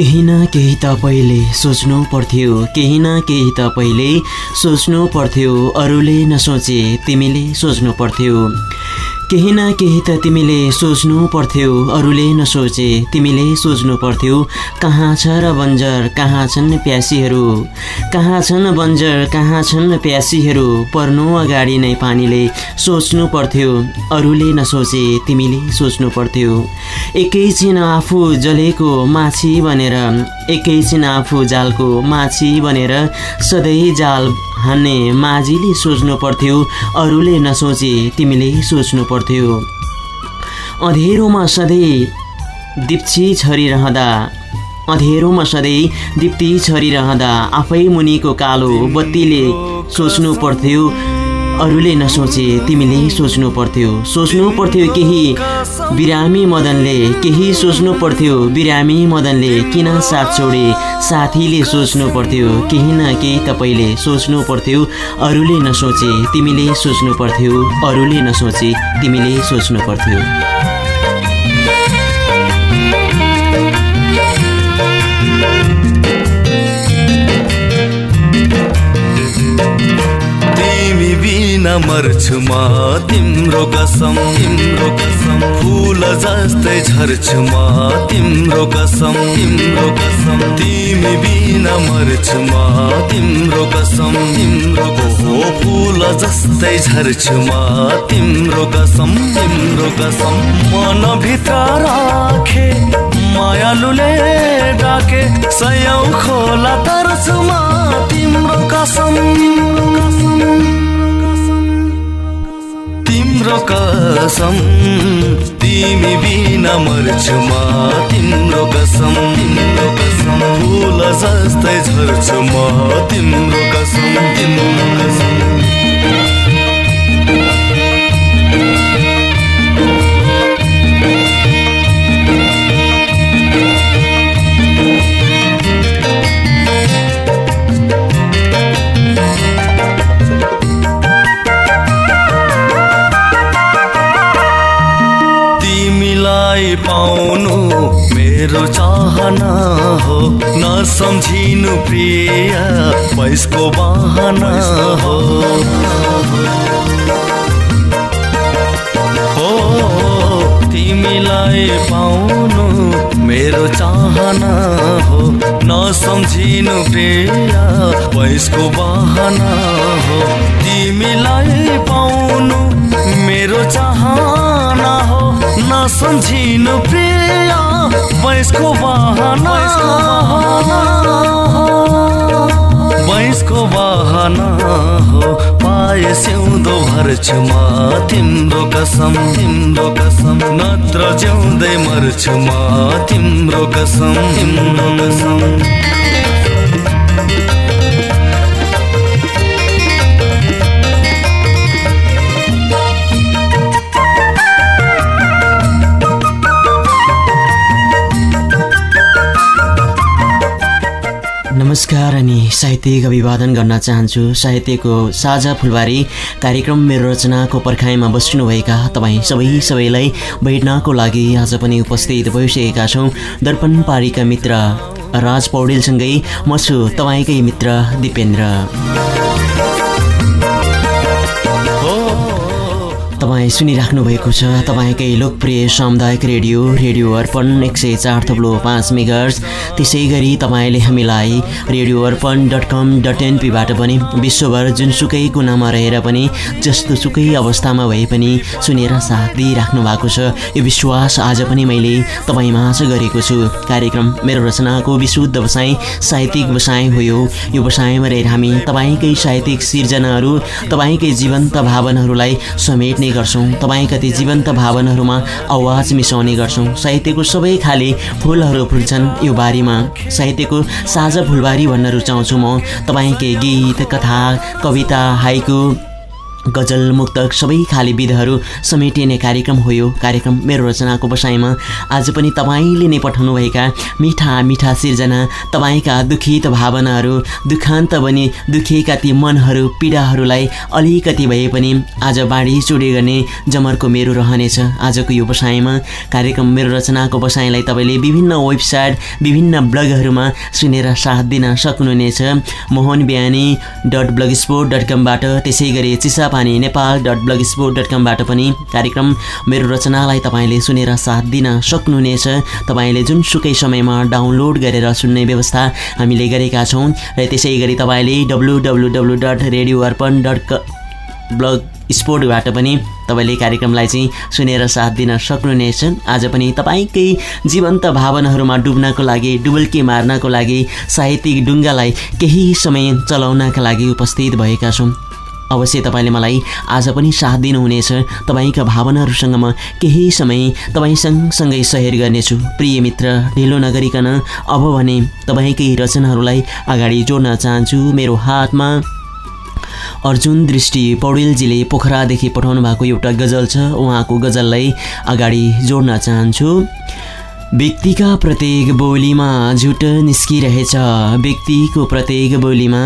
केही न केही त पहिले सोच्नु पर्थ्यो। केही न केही त पहिले सोच्नु पर्थ्यो। अरूले नसोचे तिमीले सोच्नु पर्थ्यो। केही न केही त तिमीले सोच्नु पर्थ्यो अरूले नसोचे। तिमीले सोच्नु पर्थ्यो कहाँ छ र बन्जर कहाँ छन् प्यासीहरू? कहाँ छन् बन्जर कहाँ छन् प्यासीहरू? पर्नु अगाडि नै पानीले सोच्नु पर्थ्यो अरूले नसोचे तिमीले सोच्नु पर्थ्यो। एकैछिन आफू जलेको माछी बनेर एकैछिन आफू जालको माछी बनेर सधैँ जाल हान्ने माझीले सोच्नु पर्थ्यो अरूले नसोचे तिमीले सोच्नु पर्थ्यो। अँधेरोमा सधैँ दिप्छी छरिरहँदा अँधेरोमा सधैँ दिप्ती छरिरहँदा आफै मुनिको कालो बत्तीले सोच्नु पर्थ्यो अरूले नसोचे तिमीले सोच्नु पर्थ्यो। सोच्नु पर्थ्यो केही बिरामी मदनले केही सोच्नु पर्थ्यो बिरामी मदनले किन साथ छोडे? साथीले सोच्नु पर्थ्यो केही न केही तपाईँले सोच्नु पर्थ्यो। अरूले नसोचे तिमीले सोच्नु पर्थ्यो। अरूले नसोचे तिमीले सोच्नु पर्थ्यो। बिना मर्छु म तिम्रो कसम तिम्रो कसम। फुल जस्तै झर्छु म तिम्रो कसम तिम्रो कसम। तिमी बिना मर्छु म तिम्रो कसम तिम्रो हो फुल जस्तै झर्छु म तिम्रो कसम तिम्रो कसम। मनभित्र राखे मायालुले डाके। सयौँ खोला तर्छु म तिम्रो कसम। तिम्रो कसम तिमी बिना मर्छु म तिम्रो कसम तिम्रो कसम फुल जस्तै झर्छु म तिम्रो कसम नसम्झिनु प्रिय पैसको बहाना हो। तिमीलाई पाउनु मेरो चाहना हो। नसम्झिनु प्रिय वयसको बहाना वयसको बहाना हो। पाए सिउँदो भर्छु म तिम्रो कसम तिम्रो कसम। नत्र ज्याउँदै मर्छु म तिम्रो कसम तिम्रो कसम। नमस्कार अनि साहित्यिक अभिवादन गर्न चाहन्छु। साहित्यको साझा फुलबारी कार्यक्रम मेरो रचनाको पर्खाइमा बस्नुभएका तपाईँ सबै सबैलाई भेट्नको लागि आज पनि उपस्थित भइसकेका छौँ। दर्पण पारीका मित्र राज पौडेलसँगै म छु। तपाईँकै मित्र दिपेन्द्र। तपाईँ सुनिराख्नु भएको छ। तपाईँकै लोकप्रिय सामुदायिक रेडियो रेडियो अर्पण एक सय चार थप्लो पाँच मेगर्स त्यसै गरी तपाईँले हामीलाई radio Arpan dot com dot एनपीबाट पनि विश्वभर जुनसुकै कुनामा रहेर पनि जस्तो सुकै अवस्थामा भए पनि सुनेर साथ दिइराख्नु भएको छ। यो विश्वास आज पनि मैले तपाईँ माझ गरेको छु। कार्यक्रम मेरो रचनाको विशुद्ध बसाइ साहित्यिक बसाइ हो यो बसाइमा रहेर हामी तपाईँकै साहित्यिक सिर्जनाहरू तपाईँकै जीवन्त भावनाहरूलाई समेट्ने गर्छौँ। तपाईँका ती जीवन्त भावनाहरूमा आवाज मिसाउने गर्छौँ। साहित्यको सबै खाले फुलहरू फुल्छन् यो बारीमा। साहित्यको साझा फुलबारी भन्न रुचाउँछु म। तपाईँकै गीत कथा कविता हाइकु गजल मुक्तक सबै खाली विधहरू समेटिने कार्यक्रम हो यो कार्यक्रम मेरो रचनाको बसाइमा। आज पनि तपाईँले नै पठाउनुभएका मिठा मिठा सिर्जना तपाईँका दुखित भावनाहरू दुखान्त बनी दुखिएका ती मनहरू पीडाहरूलाई अलिकति भए पनि आज बाँडी चुडी गर्ने जमर्को मेरो रहनेछ आजको यो बसाइमा कार्यक्रम मेरो रचनाको बसाइलाई तपाईँले विभिन्न वेबसाइट विभिन्न ब्लगहरूमा सुनेर साथ दिन सक्नुहुनेछ। Mohan Bihani dot blogspot dot कमबाट त्यसै गरी Chisapani Nepal dot blogspot dot कमबाट पनि कार्यक्रम मेरो रचनालाई तपाईँले सुनेर साथ दिन सक्नुहुनेछ। तपाईँले जुनसुकै समयमा डाउनलोड गरेर सुन्ने व्यवस्था हामीले गरेका छौँ र त्यसै गरी तपाईँले W W dot radio Arpan dot क ब्लग स्पोर्टबाट पनि तपाईँले कार्यक्रमलाई चाहिँ सुनेर साथ दिन सक्नुहुनेछ। आज पनि तपाईँकै जीवन्त भावनाहरूमा डुब्नको लागि डुबल्की मार्नको लागि साहित्यिक डुङ्गालाई केही समय चलाउनका लागि उपस्थित भएका छौँ। अवश्य तपाईँले मलाई आज पनि साथ दिनुहुनेछ। तपाईँका भावनाहरूसँग म केही समय तपाईँ सँगसँगै सहर गर्नेछु। प्रिय मित्र ढिलो नगरिकन अब भने तपाईँकै रचनाहरूलाई अगाडि जोड्न चाहन्छु। मेरो हातमा अर्जुन दृष्टि पौडेलजीले पोखरादेखि पठाउनु भएको एउटा गजल छ। उहाँको गजललाई अगाडि जोड्न चाहन्छु। व्यक्तिका प्रत्येक बोलीमा झुटो निस्किरहेछ। व्यक्तिको प्रत्येक बोलीमा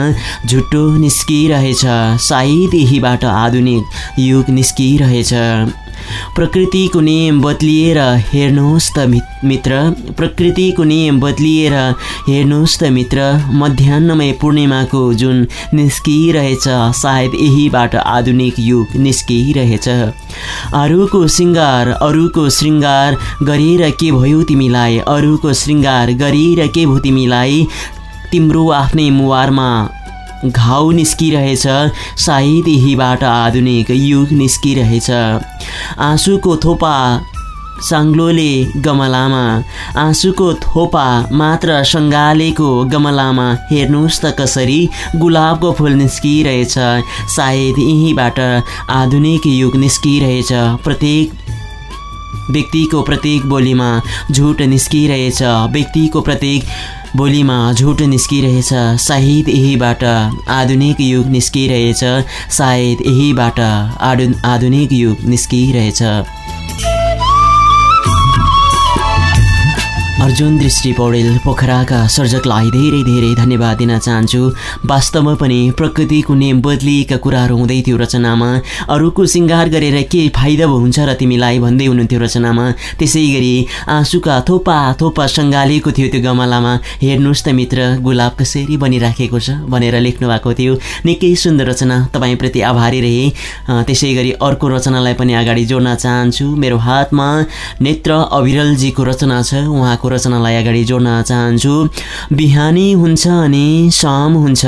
झुटो निस्किरहेछ। सायद यहीबाट आधुनिक युग निस्किरहेछ। प्रकृतिको नियम बदलिएर हेर्नुहोस् त मित्र। प्रकृतिको नियम बदलिएर हेर्नुहोस् त मित्र। मध्याहमै पूर्णिमाको जुन निस्किरहेछ सायद यहीबाट आधुनिक युग निस्किरहेछ। अरूको श्रृङ्गार अरूको श्रृङ्गार गरेर के भयो तिमीलाई अरूको श्रृङ्गार गरेर के भयो तिमीलाई? तिम्रो आफ्नै मुवारमा घाउ निस्किरहेछ सायद यहीबाट आधुनिक युग निस्किरहेछ। आँसुको थोपा साङ्लोले गमलामा आँसुको थोपा मात्र सङ्गालेको गमलामा। हेर्नुहोस् त कसरी गुलाबको फुल निस्किरहेछ सायद यहीँबाट आधुनिक युग निस्किरहेछ। प्रत्येक व्यक्तिको प्रत्येक बोलीमा झुट निस्किरहेछ। व्यक्तिको प्रत्येक बोलीमा झुट निस्किरहेछ। सायद यहीबाट आधुनिक युग निस्किरहेछ। सायद यहीबाट आधु आधुनिक युग निस्किरहेछ। अर्जुन दृष्टि पौडेल पोखराका सर्जकलाई धेरै धेरै धन्यवाद दिन चाहन्छु। वास्तवमा पनि प्रकृतिको नियम बदलिएका कुराहरू हुँदै थियो रचनामा। अरूको सिङ्गार गरेर के फाइदा हुन्छ र तिमीलाई भन्दै हुनुहुन्थ्यो रचनामा? त्यसै गरी आँसुका थोपा थोपा सङ्गालेको थियो त्यो गमलामा। हेर्नुहोस् त मित्र गुलाब कसरी बनिराखेको छ भनेर लेख्नु भएको थियो। निकै सुन्दर रचना तपाईँप्रति आभारी रहे। त्यसै गरी अर्को रचनालाई पनि अगाडि जोड्न चाहन्छु। मेरो हातमा नेत्र अविरलजीको रचना छ उहाँको रचनालाई अगाडि जोड्न चाहन्छु। बिहानी हुन्छ अनि साम हुन्छ।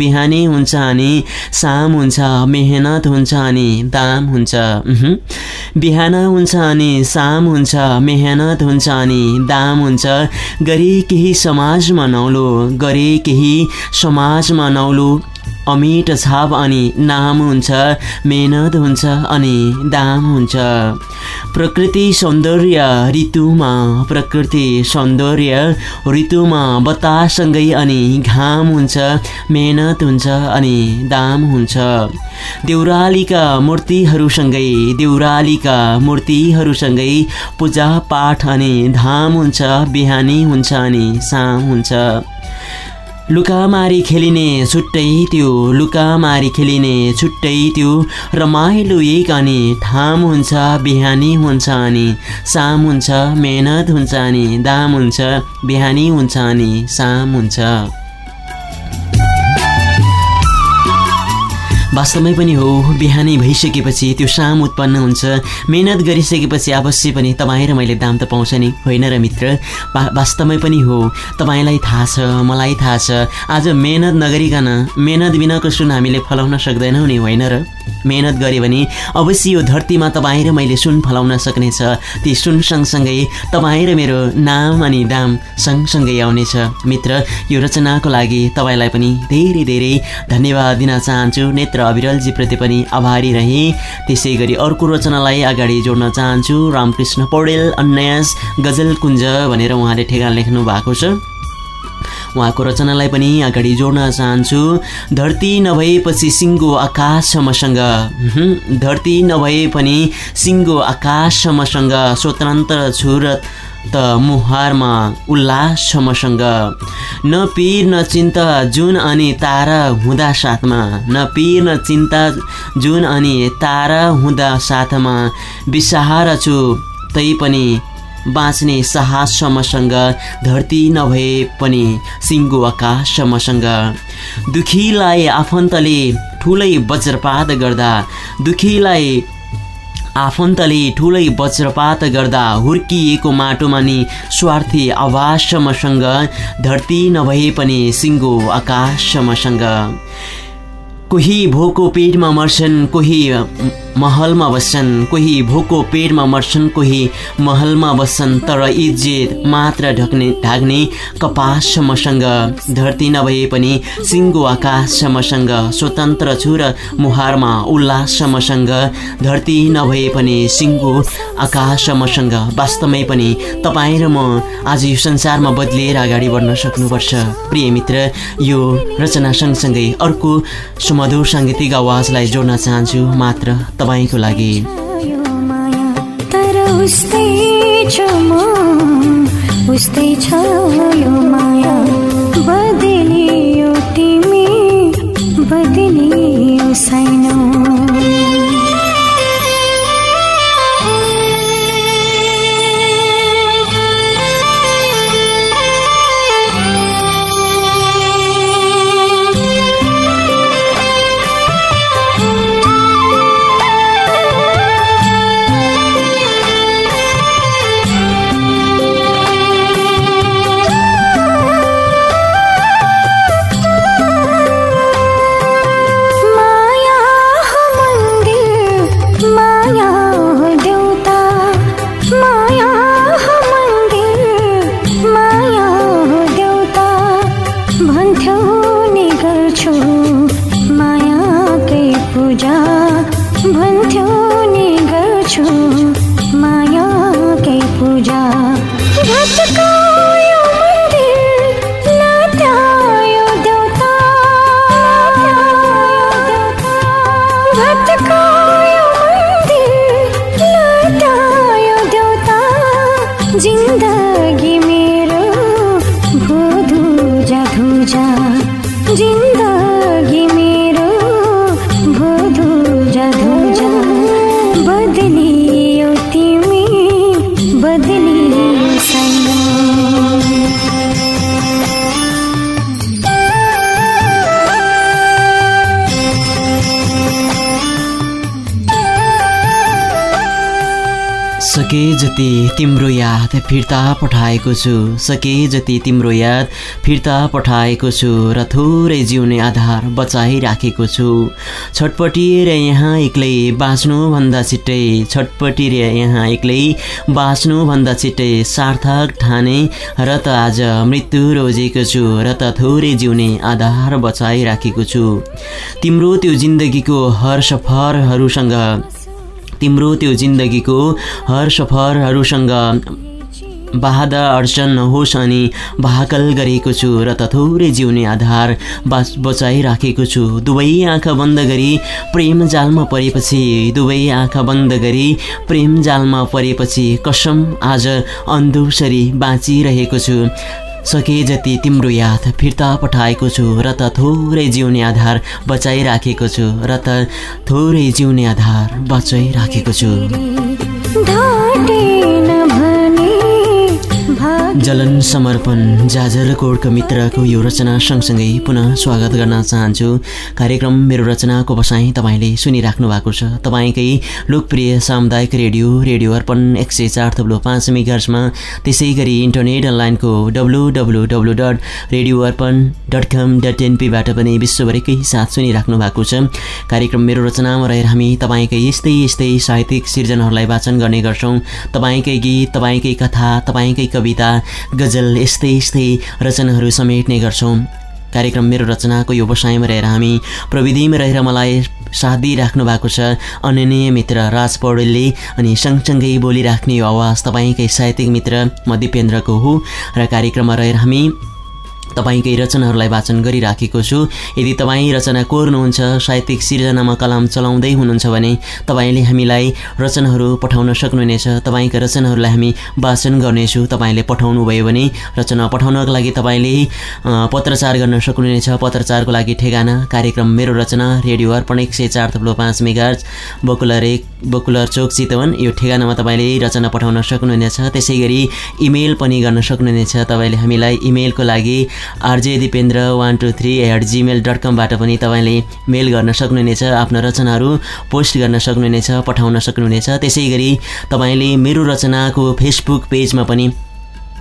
बिहानी हुन्छ अनि साम हुन्छ मेहनत हुन्छ अनि दाम हुन्छ। बिहान हुन्छ अनि साम हुन्छ मेहनत हुन्छ अनि दाम हुन्छ। गरे केही समाजमा नौलो गरे केही समाजमा नौलो। अमिट छाप अनि नाम हुन्छ मेहनत हुन्छ अनि दाम हुन्छ। प्रकृति सौन्दर्य ऋतुमा प्रकृति सौन्दर्य ऋतुमा बतासँगै अनि घाम हुन्छ मेहनत हुन्छ अनि दाम हुन्छ। देउरालीका मूर्तिहरूसँगै देउरालीका मूर्तिहरूसँगै पूजापाठ अनि धाम हुन्छ बिहानी हुन्छ अनि साम हुन्छ। लुकामारी खेलिने छुट्टै त्यो लुकामारी खेलिने छुट्टै त्यो। रमाइलो एक अनि ठाम हुन्छ बिहानी हुन्छ अनि साम हुन्छ मेहनत हुन्छ अनि दाम हुन्छ बिहानी हुन्छ अनि साम हुन्छ। वास्तवमै पनि हो बिहानै भइसकेपछि त्यो साम उत्पन्न हुन्छ। मेहनत गरिसकेपछि अवश्य पनि तपाईँ र मैले दाम त पाउँछ नि होइन र मित्र? वास्तवमै पनि हो तपाईँलाई थाहा छ मलाई थाहा छ। आज मेहनत नगरिकन मेहनत बिनाको सुन हामीले फलाउन सक्दैनौँ नि होइन र? मेहनत गऱ्यो भने अवश्य यो धरतीमा तपाईँ र मैले सुन फलाउन सक्नेछ। ती सुन सँगसँगै तपाईँ र मेरो नाम अनि दाम सँगसँगै आउनेछ। मित्र यो रचनाको लागि तपाईँलाई पनि धेरै धेरै धन्यवाद दिन चाहन्छु। नेत्र अविरलजीप्रति पनि आभारी रहेँ। त्यसै गरी अर्को रचनालाई अगाडि जोड्न चाहन्छु। रामकृष्ण पौडेल अन्यास गजल कुञ्ज भनेर उहाँले ठेगान लेख्नु भएको छ। उहाँको रचनालाई पनि अगाडि जोड्न चाहन्छु। धरती नभएपछि सिङ्गो आकाशसम्मसँग धरती नभए पनि सिङ्गो आकाशसम्मसँग स्वतन्त्र छु र त मुहारमा उल्लाससम्मसँग न पिर न चिन्ता जुन अनि तारा हुँदा साथमा। न पिर न चिन्ता जुन अनि तारा हुँदा साथमा। बिसाहार छु तै पनि बाँच्ने साहससम्मसँग धरती नभए पनि सिङ्गो आकाशसम्मसँग दुखीलाई आफन्तले ठुलै वज्रपात गर्दा दुखीलाई आफन्तले ठुलै वज्रपात गर्दा हुर्किएको माटोमा नि स्वार्थी आवाससम्मसँग धरती नभए पनि सिङ्गो आकाशसम्मसँग कोही भोको पेटमा मर्छन् कोही महलमा बस्छन्। कोही भोको पेटमा मर्छन् कोही महलमा बस्छन् तर इज्जत मात्र ढक्ने ढाक्ने कपाससम्मसँग धरती नभए पनि सिङ्गो आकाशसम्मसँग स्वतन्त्र छु र मुहारमा उल्लाससम्मसँग धरती नभए पनि सिङ्गो आकाशसम्मसँग वास्तवमै पनि तपाईँ र म आज यो संसारमा बदलिएर अगाडि बढ्न सक्नुपर्छ। प्रिय मित्र यो रचना सँगसँगै अर्को सुमधुर साङ्गीतिक आवाजलाई जोड्न चाहन्छु। मात्र तपाईँको लागि। उस्तै छ म। उस्तै छ यो माया बदलियो तिमी बदलियो साइनो। जति तिम्रो याद फिर्ता पठाएको छु सके जति तिम्रो याद फिर्ता पठाएको छु र थोरै जिउने आधार बचाइराखेको छु। छटपटिएर यहाँ एक्लै बाँच्नुभन्दा छिट्टै छटपटिएर यहाँ एक्लै बाँच्नुभन्दा छिट्टै सार्थक ठाने र त आज मृत्यु रोजेको छु र त थोरै जिउने आधार बचाइराखेको छु। तिम्रो त्यो जिन्दगीको हर सफरहरूसँग तिम्रो त्यो जिन्दगीको हर सफरहरूसँग बाधा अडचन नहोस् अनि भाकल गरेको छु र त थोरै जिउने आधार बास बचाइराखेको छु। दुवै आँखा बन्द गरी प्रेम जालमा परेपछि दुवै आँखा बन्द गरी प्रेम जालमा परेपछि कसम आज अन्धुसरी बाँचिरहेको छु। सके जति तिम्रो याद फिर्ता पठाएको छु र त थोरै जिउने आधार बचाइराखेको छु र त थोरै जिउने आधार बचाइराखेको छु। जलन समर्पण जाजरकोटका मित्रको यो रचना सँगसँगै पुनः स्वागत गर्न चाहन्छु। कार्यक्रम मेरो रचनाको बसाइ तपाईँले सुनिराख्नु भएको छ। तपाईँकै लोकप्रिय सामुदायिक रेडियो रेडियो अर्पण एक सय चार थप्लो पाँच मेगार्समा त्यसै गरी इन्टरनेट अनलाइनको W W W dot radio Arpan dot com dot एनपीबाट पनि विश्वभरिकै साथ सुनिराख्नु भएको छ। कार्यक्रम मेरो रचनामा रहेर हामी तपाईँकै यस्तै यस्तै साहित्यिक सिर्जनाहरूलाई वाचन गर्ने गर्छौँ। तपाईँकै गीत तपाईँकै कथा तपाईँकै कविता गजल यस्तै यस्तै रचनाहरू समेट्ने गर्छौँ। कार्यक्रम मेरो रचनाको यो रहेर हामी प्रविधिमा रहेर मलाई साथ दिइराख्नु भएको छ। अननीय मित्र राज पौडेलले अनि सँगसँगै बोलिराख्ने यो आवाज तपाईँकै साहित्यिक मित्र म दिपेन्द्रको हो। र कार्यक्रममा रहेर हामी तपाईँकै रचनाहरूलाई वाचन गरिराखेको छु। यदि तपाईँ रचना कोर्नुहुन्छ साहित्यिक सिर्जनामा कलम चलाउँदै हुनुहुन्छ भने तपाईँले हामीलाई रचनाहरू पठाउन सक्नुहुनेछ। तपाईँका रचनाहरूलाई हामी वाचन गर्नेछु। तपाईँले पठाउनु भयो भने रचना पठाउनको लागि तपाईँले पत्रचार गर्न सक्नुहुनेछ। पत्रचारको लागि ठेगाना कार्यक्रम मेरो रचना रेडियो अर्पण एक सय चार थप्लो पाँच मेगा बकुलर एक बकुलर चोक चितवन यो ठेगानामा तपाईँले रचना पठाउन सक्नुहुनेछ। त्यसै गरी इमेल पनि गर्न सक्नुहुनेछ। तपाईँले हामीलाई इमेलको लागि RJ Dipendra one two three at gmail dot कमबाट पनि तपाईँले मेल गर्न सक्नुहुनेछ आफ्नो रचनाहरू पोस्ट गर्न सक्नुहुनेछ पठाउन सक्नुहुनेछ। त्यसै गरी तपाईँले मेरो रचनाको फेसबुक पेजमा पनि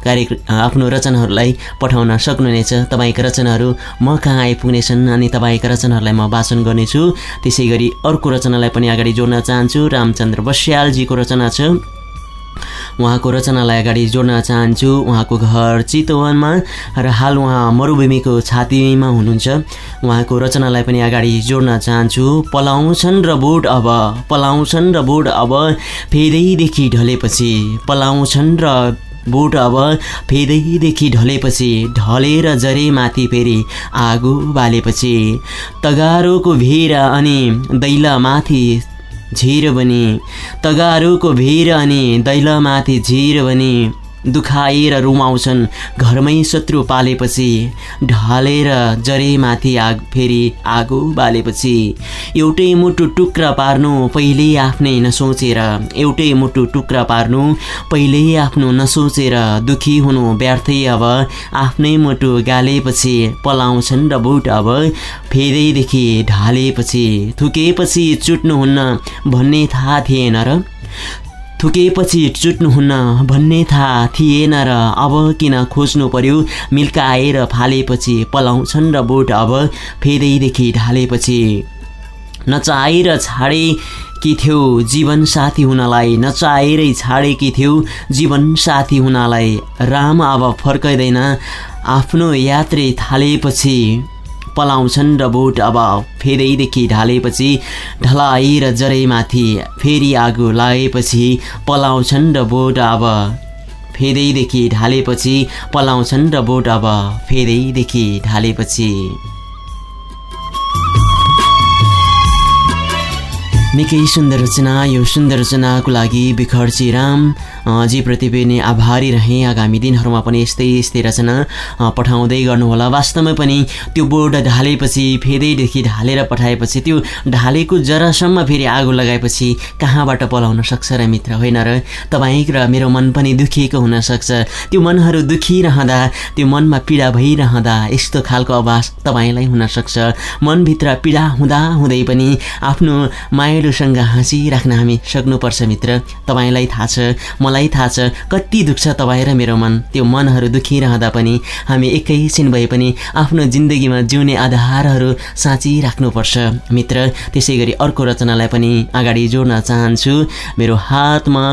कार्य आफ्नो रचनाहरूलाई पठाउन सक्नुहुनेछ। तपाईँका रचनाहरू म कहाँ आइपुग्नेछन् अनि तपाईँका रचनाहरूलाई म वाचन गर्नेछु। त्यसै गरी अर्को रचनालाई पनि अगाडि जोड्न चाहन्छु। रामचन्द्र बस्यालजीको रचना छ। उहाँको रचनालाई अगाडि जोड्न चाहन्छु। उहाँको घर चितवनमा र हाल उहाँ मरुभूमिको छातीमा हुनुहुन्छ। उहाँको रचनालाई पनि अगाडि जोड्न चाहन्छु। पलाउँछन् र बोट अब पलाउँछन् र बोट अब फेदैदेखि ढलेपछि पलाउँछन् र बोट अब फेदैदेखि ढलेपछि ढलेर जरे माथि फेरि आगो बालेपछि तगारोको भिर अनि दैला माथि झिर बनी तगारोको भिर अनि दैलमाथि झिर बनी। दुखाएर रुमाउँछन्। घरमै शत्रु पालेपछि ढलेर जरेमाथि आग फेरि आगो बालेपछि एउटै मुटु टुक्रा पार्नु पहिल्यै आफ्नै नसोचेर। एउटै मुटु टुक्रा पार्नु पहिल्यै आफ्नो नसोचेर दुखी हुनु व्यर्थै अब। आफ्नै मुटु गालेपछि पलाउँछन् र बुट अब। फेदैदेखि ढालेपछि थुकेपछि चुट्नुहुन्न भन्ने थाहा थिएन र थुकेपछि चुट्नुहुन्न भन्ने थाहा थिएन र अब किन खोज्नु पर्यो? मिल्काएर फालेपछि पलाउँछन् र बोट अब फेदैदेखि ढालेपछि। नचाहेर छाडे कि थियौ जीवन साथी हुनलाई नचाहेरै छाडेकी थियौ जीवन साथी हुनलाई। राम अब फर्कँदैन आफ्नो यात्रे थालेपछि पलाउँछन् र बोट अब फेदैदेखि ढालेपछि ढलाइ र जरैमाथि फेरि आगो लागेपछि पलाउँछन् र बोट अब फेदैदेखि ढालेपछि पलाउँछन् र बोट अब फेदैदेखि ढालेपछि। निकै सुन्दर रचना यो सुन्दर रचनाको लागि बिखर्ची राम जीप्रति पनि आभारी रहेँ। आगामी दिनहरूमा पनि यस्तै यस्तै रचना पठाउँदै गर्नुहोला। वास्तवमै पनि त्यो बोर्ड ढालेपछि फेदैदेखि ढालेर पठाएपछि त्यो ढालेको जरासम्म फेरि आगो लगाएपछि कहाँबाट पलाउन सक्छ र मित्र? होइन र? तपाईँ र मेरो मन पनि दुखिएको हुनसक्छ त्यो मनहरू दुखिरहँदा त्यो मनमा पीडा भइरहँदा यस्तो खालको आवाज तपाईँलाई हुनसक्छ मनभित्र पीडा हुँदा हुँदै पनि आफ्नो मायालुसँग हाँसिराख्न हामी सक्नुपर्छ मित्र। तपाईँलाई थाहा छ मलाई मलाई थाहा छ कति दुख्छ तपाईँ र मेरो मन। त्यो मनहरू दुखिरहँदा पनि हामी एकैछिन भए पनि आफ्नो जिन्दगीमा जिउने आधारहरू साँचिराख्नुपर्छ। मित्र त्यसै गरी अर्को रचनालाई पनि अगाडि जोड्न चाहन्छु। मेरो हातमा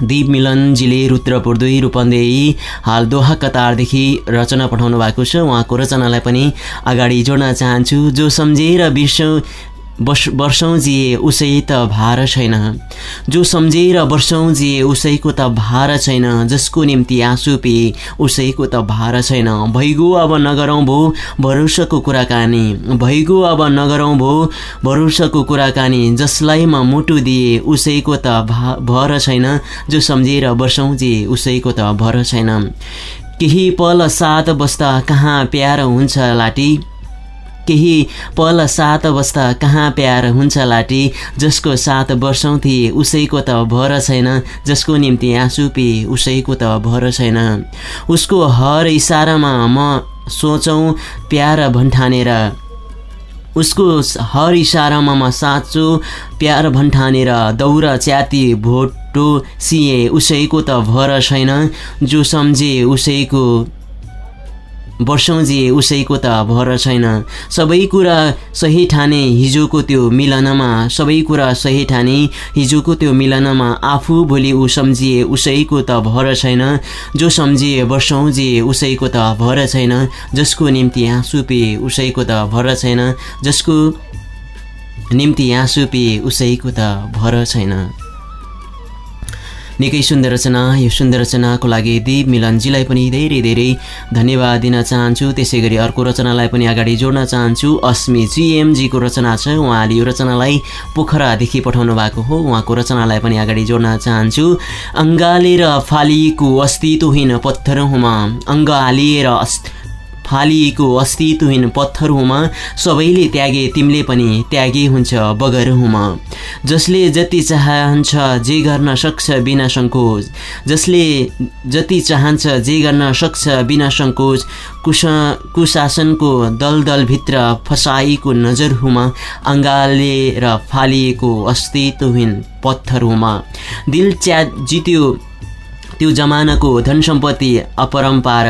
दिप मिलनजीले रुद्रपुर दुई रूपन्देही हाल दोहा कतारदेखि रचना पठाउनु भएको छ। उहाँको रचनालाई पनि अगाडि जोड्न चाहन्छु। जो सम्झेर बिर्सौँ वर्ष वर्षौँ जिए उसै त भार छैन। जो सम्झेर वर्षौँ जिए उसैको त भार छैन। जसको निम्ति आँसु पिए उसैको त भार छैन। भइगो अब नगरौँ भो भरोसाको कुराकानी। भइगो अब नगरौँ भो भरोसाको कुराकानी। जसलाई म मुटु दिए उसैको त भा भर छैन। जो सम्झेर वर्षौँ जिए उसैको त भर छैन। केही पल साथ बस्दा कहाँ प्यार हुन्छ लाटी केही पल सात अवस्था कहाँ प्यार हुन्छ लाटी? जसको सात वर्षौँ थिए उसैको त भर छैन। जसको निम्ति आँसु पिए उसैको त भर छैन। उसको हर इसारामा म सोचौँ प्यार भन्ठानेर। उसको हर इसारामा म साँचो प्यार भन्ठानेर। दौरा च्याती भोटो सिए उसैको त भर छैन। जो सम्झे उसैको वर्षौँ जिए उसैको त भर छैन। सबै कुरा सही ठाने हिजोको त्यो मिलनमा सबै कुरा सही ठाने हिजोको त्यो मिलनमा आफू भोलि ऊ सम्झिए उसैको त भर छैन। जो सम्झिए वर्षौँ जिए उसैको त भर छैन। जसको निम्ति आँसु पिए उसैको त भर छैन। जसको निम्ति आँसु पिए उसैको त भर छैन। निकै सुन्दर रचना यो सुन्दर रचनाको लागि दिप मिलनजीलाई पनि धेरै धेरै धन्यवाद दिन चाहन्छु। त्यसै गरी अर्को रचनालाई पनि अगाडि जोड्न चाहन्छु। अस्मी जिएमजीको रचना छ। उहाँले यो रचनालाई पोखरादेखि पठाउनु भएको हो। उहाँको रचनालाई पनि अगाडि जोड्न चाहन्छु। अङ्गालेर फालिएको अस्तित्वहीन पत्थरहुमा अङ्ग हालिएर फालिएको अस्तित्वहीन पत्थरहुमा सबैले त्यागे तिमीले पनि त्यागे हुन्छ बगरहुमा जसले जति चाहन्छ जे गर्न सक्छ बिना सङ्कोच जसले जति चाहन्छ जे गर्न सक्छ बिना सङ्कोच कुश कुशासनको दलदलभित्र फसाइएको नजरहुमा अँगालेर फालिएको अस्तित्वहीन पत्थरहुमा दिल च्या जित्यो त्यो जमानाको धन सम्पत्ति अपरम्पार।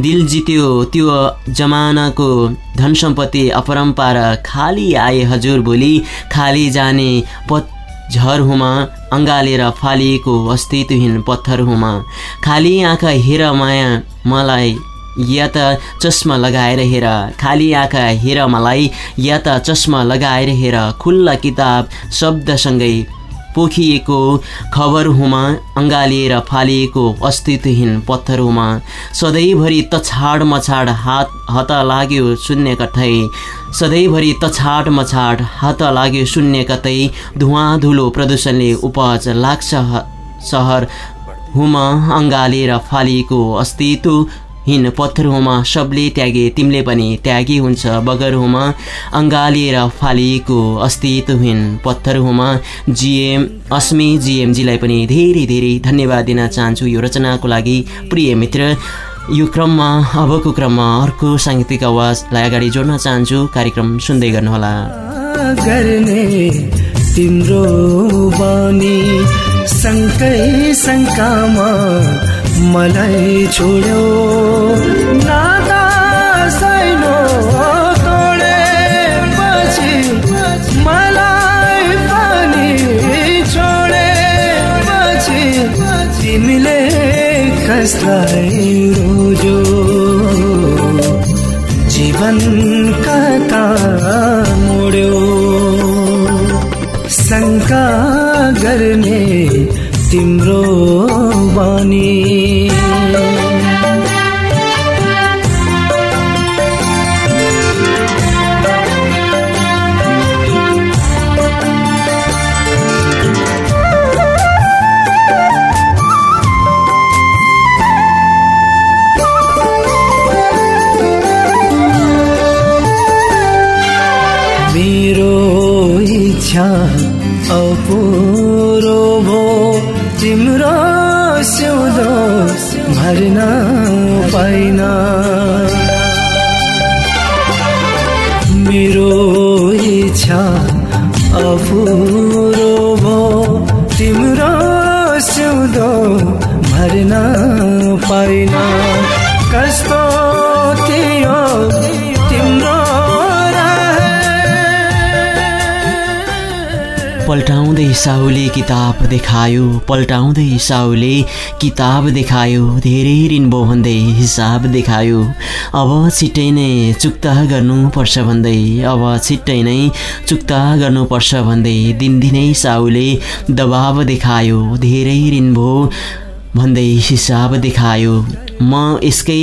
दिल जित्यो त्यो जमानाको धन सम्पत्ति अपरम्पार। खाली आए हजुर भोलि खाली जाने पतझरहुमा अँगालेर फालिएको अस्तित्वहीन पत्थरहुमा। खाली आँखा हेर माया मलाई या त चस्मा लगाएर हेर। खाली आँखा हेर मलाई या त चस्मा लगाएर हेर। खुल्ला किताब शब्दसँगै पोखिएको खबरहुमा अँगालिएर फालिएको अस्तित्वहीन पत्थरहुमा सधैँभरि तछाड मछाड हात हत लाग्यो शून्य कतै। सधैँभरि तछाड मछाड हात लाग्यो शून्य कतै। धुवा धुलो प्रदूषणले उपज लाग्छ सहर हुमा अँगालेर फालिएको अस्तित्व हिन पत्थरहुमा सबले त्यागे तिमीले पनि त्यागी हुन्छ बगरहुमा अँगालिएर फालिएको अस्तित्वहीन पत्थरहुमा जिएम अस्मी जिएमजीलाई पनि धेरै धेरै धन्यवाद दिन चाहन्छु यो रचनाको लागि। प्रिय मित्र यो क्रममा अबको क्रममा अर्को साङ्गीतिक आवाजलाई अगाडि जोड्न चाहन्छु। कार्यक्रम सुन्दै गर्नुहोला। गर्ने तिम्रो मलाई छोड्यो। नाता सैनो तोडे पछि मलाई पनि छोडे पछि तिमीले कसलाई रोजो जीवन कता मोड्यो। शङ्का गर्ने तिम्रो अपुरो भो तिम्रो सिउँदो भर्न पाइन। मेरो इच्छा साहुले किताब देखायो पल्टाउँदै साहुले किताब देखायो धेरै ऋण भयो भन्दै हिसाब देखायो। अब छिट्टै नै चुक्ता गर्नुपर्छ भन्दै अब छिट्टै नै चुक्ता गर्नुपर्छ भन्दै दिनदिनै साहुले दबाब देखायो धेरै ऋण भयो भन्दै हिसाब देखायो। म यसकै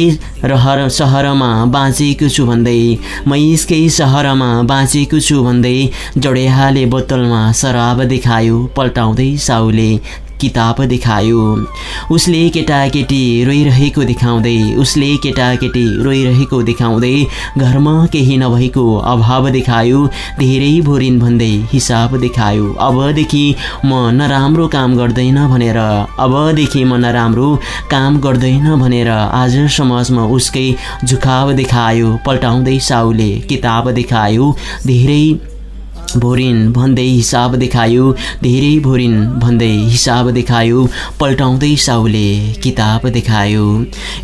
रहर सहरमा बाँचेको छु भन्दै म यसकै सहरमा बाँचेको छु भन्दै जडेहाले बोतलमा शराब देखायो पल्टाउँदै साउले किताब देखायो। उसले केटाकेटी रोइरहेको देखाउँदै उसले केटाकेटी रोइरहेको देखाउँदै घरमा केही नभएको अभाव देखायो। धेरै भोरिन भन्दै हिसाब देखायो। अबदेखि म नराम्रो काम गर्दैन भनेर अबदेखि म नराम्रो काम गर्दैन भनेर आज समाजमा उसकै झुकाव देखायो। पल्टाउँदै साउले किताब देखायो। धेरै भोरिन भन्दै हिसाब देखायो। धेरै भोरिन भन्दै हिसाब देखायो। पल्टाउँदै साउले किताब देखायो।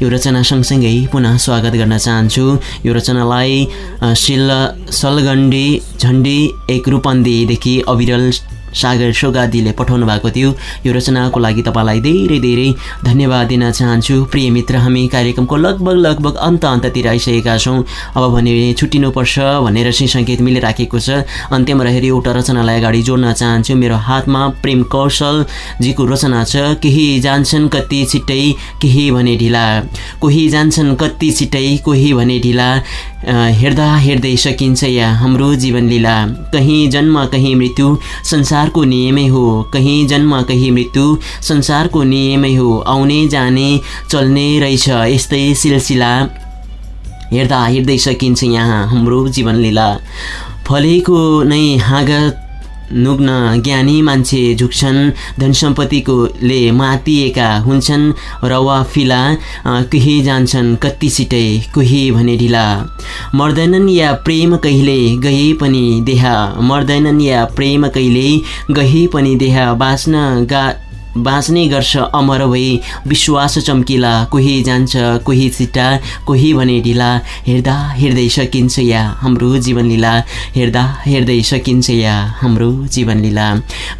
यो रचना सँगसँगै पुनः स्वागत गर्न चाहन्छु। यो रचनालाई शिल सलगण्डी झन्डी एक रूपन्देहीदेखि अविरल सागर सोगादीले पठाउनु भएको थियो। यो रचनाको लागि तपाईँलाई धेरै धेरै धन्यवाद दिन चाहन्छु। प्रिय मित्र हामी कार्यक्रमको लगभग लगभग अन्त अन्ततिर आइसकेका छौँ। अब भने छुट्टिनुपर्छ भनेर चाहिँ सङ्केत मिलिराखेको छ। अन्त्यमा रहेर एउटा रचनालाई अगाडि जोड्न चाहन्छु। मेरो हातमा प्रेम कौशलजीको रचना छ। केही जान्छन् कति छिट्टै केही भने ढिला। कोही जान्छन् कति छिट्टै कोही भने ढिला। हेर्दा हेर्दै सकिन्छ या हाम्रो जीवन लीला कहीँ जन्म कहीँ मृत्यु संसारको नियमै हो। कहीँ जन्म कहीँ मृत्यु संसारको नियमै हो। आउने जाने चल्ने रहेछ यस्तै सिलसिला। हेर्दा हेर्दै सकिन्छ यहाँ हाम्रो जीवन लीला फलेको नै हाँगत नुग्न ज्ञानी मान्छे झुक्छन् धन सम्पत्तिकोले मातिएका हुन्छन् र वा फिला केही जान्छन् कति छिटै कोही भने ढिला। मर्दैनन् या प्रेम कहिले गए पनि देहा। मर्दैनन् या प्रेम कहिले गए पनि देहा। बाँच्न गा बाँच्ने गर्छ अमर भई। विश्वास चम्किला कोही जान्छ कोही छिट्टा कोही भने ढिला। हेर्दा हेर्दै सकिन्छ या हाम्रो जीवनलीला। हेर्दा हेर्दै सकिन्छ या हाम्रो जीवनलीला।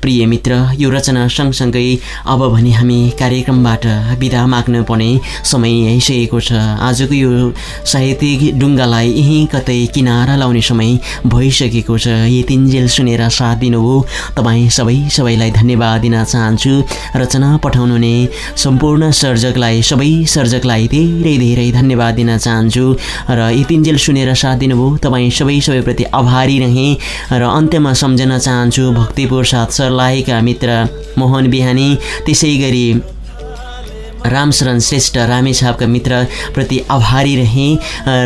प्रिय मित्र यो रचना सँगसँगै अब भने हामी कार्यक्रमबाट बिदा माग्न पर्ने समय आइसकेको छ। आजको यो साहित्यिक डुङ्गालाई यहीँ कतै किनारा लाउने समय भइसकेको छ। यतिन्जेल सुनेर साथ दिनुभयो तपाईँ सबै सबैलाई धन्यवाद दिन चाहन्छु। रचना पठाउनु हुने सम्पूर्ण सर्जकलाई सबै सर्जकलाई धेरै धेरै धन्यवाद दिन चाहन्छु। र यतिन्जेल सुनेर साथ दिनुभयो। तपाईँ सबै सबैप्रति आभारी रहेँ र अन्त्यमा सम्झन चाहन्छु भक्तिपुर साथ सर्लाहीका मित्र मोहन बिहानी। त्यसै गरी रामशरण श्रेष्ठ रामेछापका मित्रप्रति आभारी रहेँ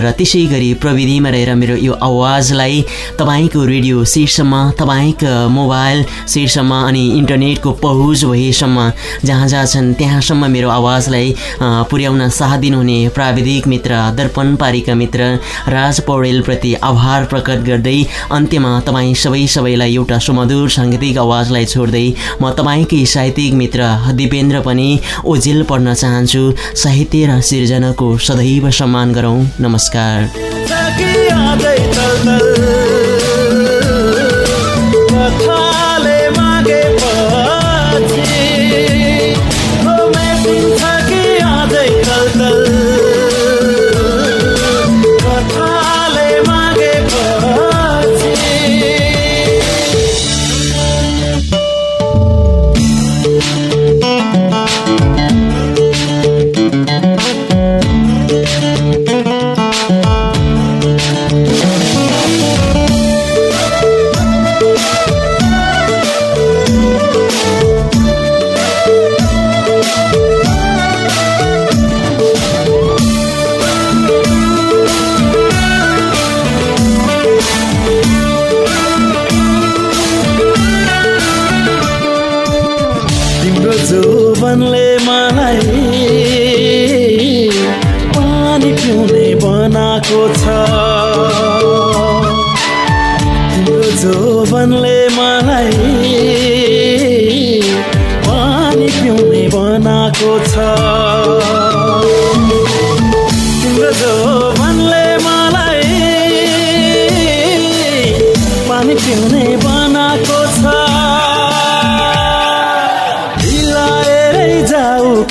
र त्यसै गरी प्रविधिमा रहेर मेरो यो आवाजलाई तपाईँको रेडियो शीर्षमा तपाईँको मोबाइल शीर्षमा अनि इन्टरनेटको पहुँच भएसम्म जहाँ जहाँ छन् त्यहाँसम्म मेरो आवाजलाई पुर्याउन साथ दिनुहुने प्राविधिक मित्र दर्पण पारीका मित्र राज पौडेलप्रति आभार प्रकट गर्दै अन्त्यमा तपाईँ सबै सबैलाई एउटा सुमधुर साङ्गीतिक आवाजलाई छोड्दै म तपाईँकै साहित्यिक मित्र दिपेन्द्र पनि ओझेल पढ्न भन्न चाहन्छु। साहित्य र सिर्जनाको सदैव सम्मान गरौँ। नमस्कार।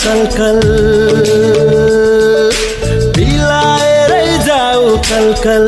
कल बिलाएरै जाऊ कल